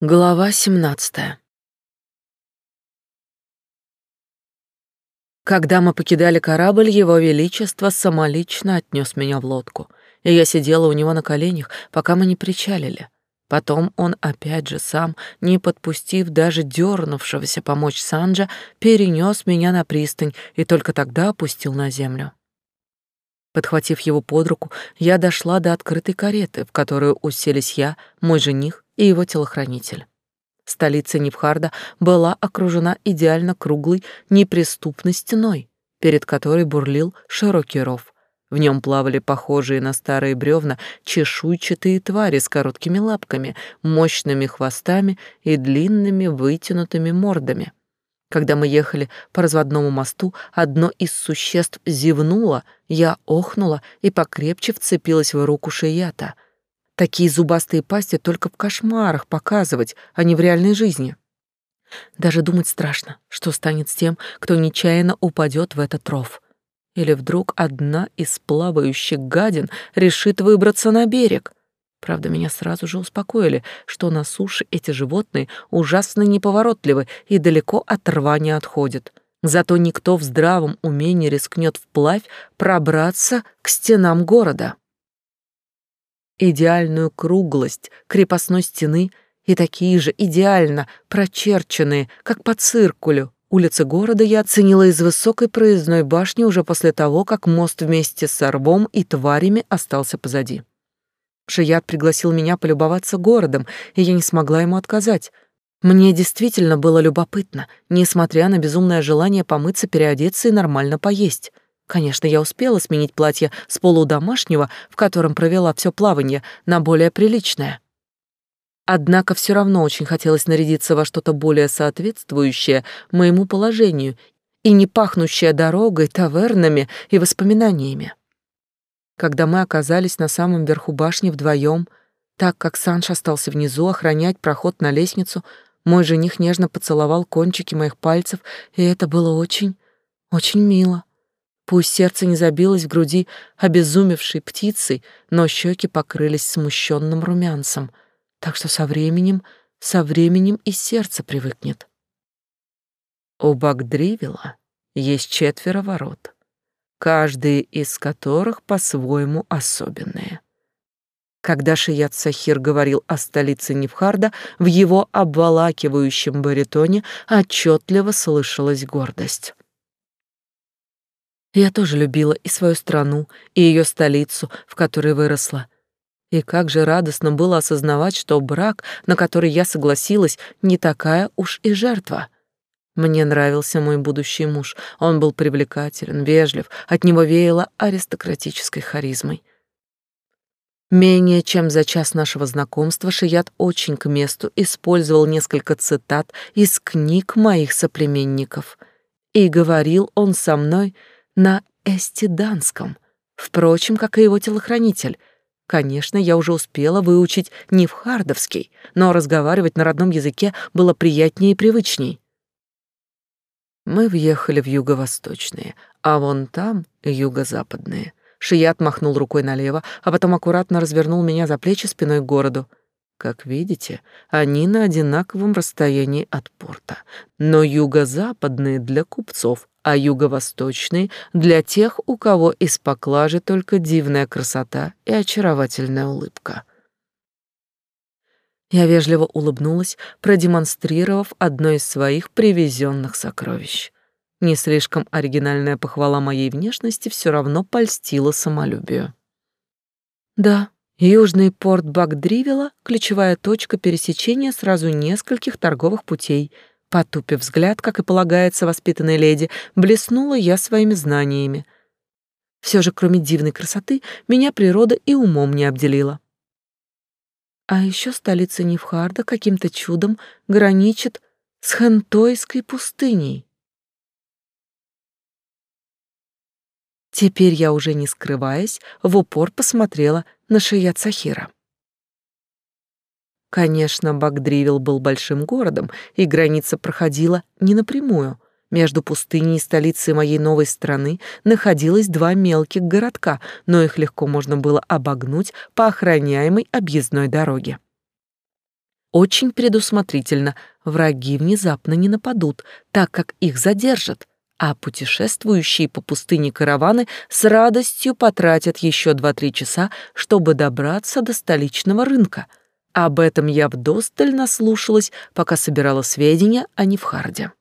Глава 17. Когда мы покидали корабль, его величество самолично отнес меня в лодку, и я сидела у него на коленях, пока мы не причалили. Потом он опять же сам, не подпустив даже дернувшегося помочь Санджа, перенес меня на пристань и только тогда опустил на землю. Подхватив его под руку, я дошла до открытой кареты, в которую уселись я, мой жених и его телохранитель. Столица Невхарда была окружена идеально круглой, неприступной стеной, перед которой бурлил широкий ров. В нем плавали похожие на старые бревна чешуйчатые твари с короткими лапками, мощными хвостами и длинными вытянутыми мордами. Когда мы ехали по разводному мосту, одно из существ зевнуло, я охнула и покрепче вцепилась в руку Шията — Такие зубастые пасти только в кошмарах показывать, а не в реальной жизни. Даже думать страшно, что станет с тем, кто нечаянно упадет в этот ров. Или вдруг одна из плавающих гадин решит выбраться на берег. Правда, меня сразу же успокоили, что на суше эти животные ужасно неповоротливы и далеко от рвания отходят. Зато никто в здравом уме не рискнет вплавь пробраться к стенам города идеальную круглость крепостной стены и такие же идеально прочерченные, как по циркулю, улицы города я оценила из высокой проездной башни уже после того, как мост вместе с рвом и тварями остался позади. Шият пригласил меня полюбоваться городом, и я не смогла ему отказать. Мне действительно было любопытно, несмотря на безумное желание помыться, переодеться и нормально поесть. Конечно, я успела сменить платье с полудомашнего, в котором провела все плавание, на более приличное. Однако все равно очень хотелось нарядиться во что-то более соответствующее моему положению и не пахнущее дорогой, тавернами и воспоминаниями. Когда мы оказались на самом верху башни вдвоем, так как Санш остался внизу охранять проход на лестницу, мой жених нежно поцеловал кончики моих пальцев, и это было очень, очень мило. Пусть сердце не забилось в груди обезумевшей птицей, но щеки покрылись смущенным румянцем, так что со временем, со временем и сердце привыкнет. У Багдривила есть четверо ворот, каждый из которых по-своему особенные. Когда Шият Сахир говорил о столице Невхарда, в его обволакивающем баритоне отчетливо слышалась гордость. Я тоже любила и свою страну, и ее столицу, в которой выросла. И как же радостно было осознавать, что брак, на который я согласилась, не такая уж и жертва. Мне нравился мой будущий муж. Он был привлекателен, вежлив, от него веяло аристократической харизмой. Менее чем за час нашего знакомства Шият очень к месту использовал несколько цитат из книг моих соплеменников. И говорил он со мной — на эстиданском, впрочем, как и его телохранитель. Конечно, я уже успела выучить не в хардовский, но разговаривать на родном языке было приятнее и привычней. Мы въехали в юго-восточные, а вон там юго-западные. Шият махнул рукой налево, а потом аккуратно развернул меня за плечи спиной к городу. Как видите, они на одинаковом расстоянии от порта, но юго-западные для купцов, а юго-восточный для тех, у кого из поклажи только дивная красота и очаровательная улыбка. Я вежливо улыбнулась, продемонстрировав одно из своих привезенных сокровищ. Не слишком оригинальная похвала моей внешности все равно польстила самолюбию. Да, южный порт Багдривила — ключевая точка пересечения сразу нескольких торговых путей — Потупив взгляд, как и полагается воспитанной леди, блеснула я своими знаниями. Все же, кроме дивной красоты, меня природа и умом не обделила. А еще столица Невхарда каким-то чудом граничит с Хентойской пустыней. Теперь я уже не скрываясь, в упор посмотрела на Шият Сахира. Конечно, Багдривил был большим городом, и граница проходила не напрямую. Между пустыней и столицей моей новой страны находилось два мелких городка, но их легко можно было обогнуть по охраняемой объездной дороге. очень предусмотрительно. Враги внезапно не нападут, так как их задержат, а путешествующие по пустыне караваны с радостью потратят еще 2-3 часа, чтобы добраться до столичного рынка. Об этом я вдосталь наслушалась, пока собирала сведения о Невхарде.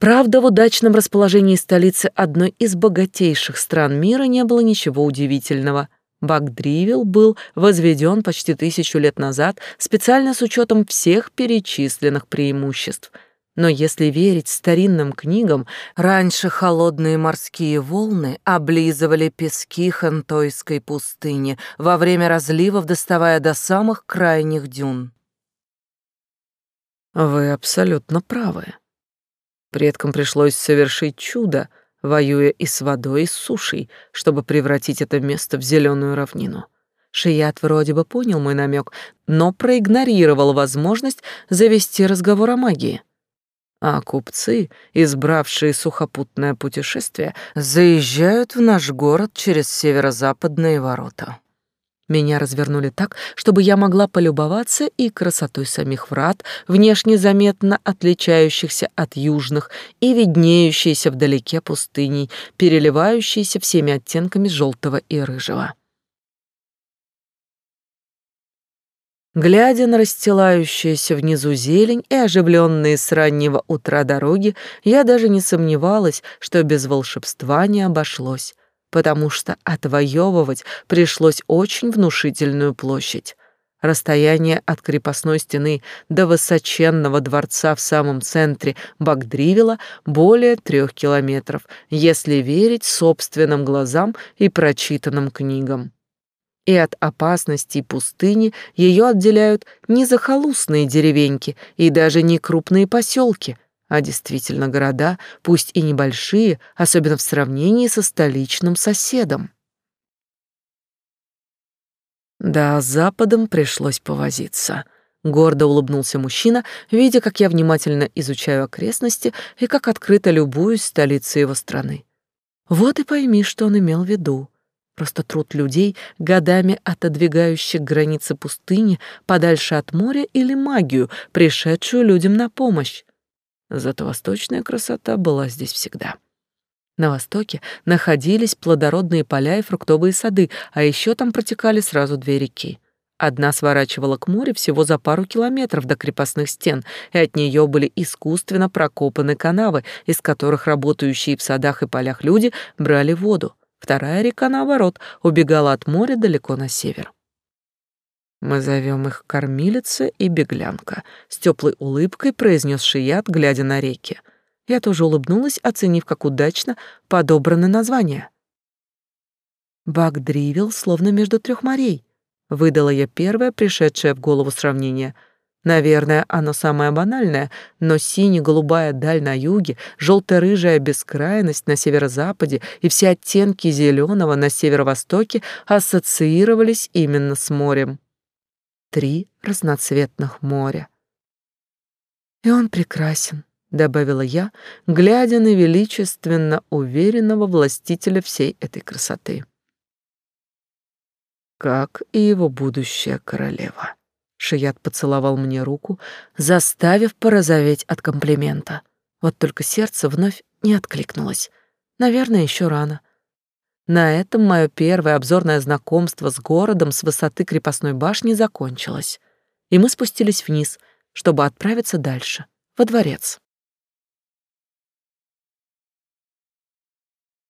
Правда, в удачном расположении столицы одной из богатейших стран мира не было ничего удивительного. Багдривил был возведен почти тысячу лет назад специально с учетом всех перечисленных преимуществ. Но если верить старинным книгам, раньше холодные морские волны облизывали пески Хантойской пустыни во время разливов, доставая до самых крайних дюн. Вы абсолютно правы. Предкам пришлось совершить чудо, воюя и с водой, и с сушей, чтобы превратить это место в зеленую равнину. Шият вроде бы понял мой намек, но проигнорировал возможность завести разговор о магии. А купцы, избравшие сухопутное путешествие, заезжают в наш город через северо-западные ворота. Меня развернули так, чтобы я могла полюбоваться и красотой самих врат, внешне заметно отличающихся от южных, и виднеющейся вдалеке пустыней, переливающейся всеми оттенками желтого и рыжего. Глядя на расстилающуюся внизу зелень и оживленные с раннего утра дороги, я даже не сомневалась, что без волшебства не обошлось потому что отвоевывать пришлось очень внушительную площадь. Расстояние от крепостной стены до высоченного дворца в самом центре Багдривила более трех километров, если верить собственным глазам и прочитанным книгам. И от опасностей пустыни ее отделяют не захолустные деревеньки и даже не крупные поселки, а действительно города, пусть и небольшие, особенно в сравнении со столичным соседом. Да, Западом пришлось повозиться. Гордо улыбнулся мужчина, видя, как я внимательно изучаю окрестности и как открыто любуюсь столицей его страны. Вот и пойми, что он имел в виду. Просто труд людей, годами отодвигающих границы пустыни подальше от моря или магию, пришедшую людям на помощь. Зато восточная красота была здесь всегда. На востоке находились плодородные поля и фруктовые сады, а еще там протекали сразу две реки. Одна сворачивала к морю всего за пару километров до крепостных стен, и от нее были искусственно прокопаны канавы, из которых работающие в садах и полях люди брали воду. Вторая река, наоборот, убегала от моря далеко на север. Мы зовем их кормилица и беглянка, с теплой улыбкой произнес Шият, глядя на реки. Я тоже улыбнулась, оценив, как удачно подобрано название. Багдривил словно между трех морей. Выдала я первое, пришедшее в голову сравнение. Наверное, оно самое банальное, но сине-голубая даль на юге, желто-рыжая бескрайность на северо-западе и все оттенки зеленого на северо-востоке ассоциировались именно с морем три разноцветных моря. И он прекрасен, добавила я, глядя на величественно уверенного властителя всей этой красоты. Как и его будущая королева. Шият поцеловал мне руку, заставив порозоветь от комплимента. Вот только сердце вновь не откликнулось. Наверное, еще рано. На этом мое первое обзорное знакомство с городом с высоты крепостной башни закончилось, и мы спустились вниз, чтобы отправиться дальше, во дворец.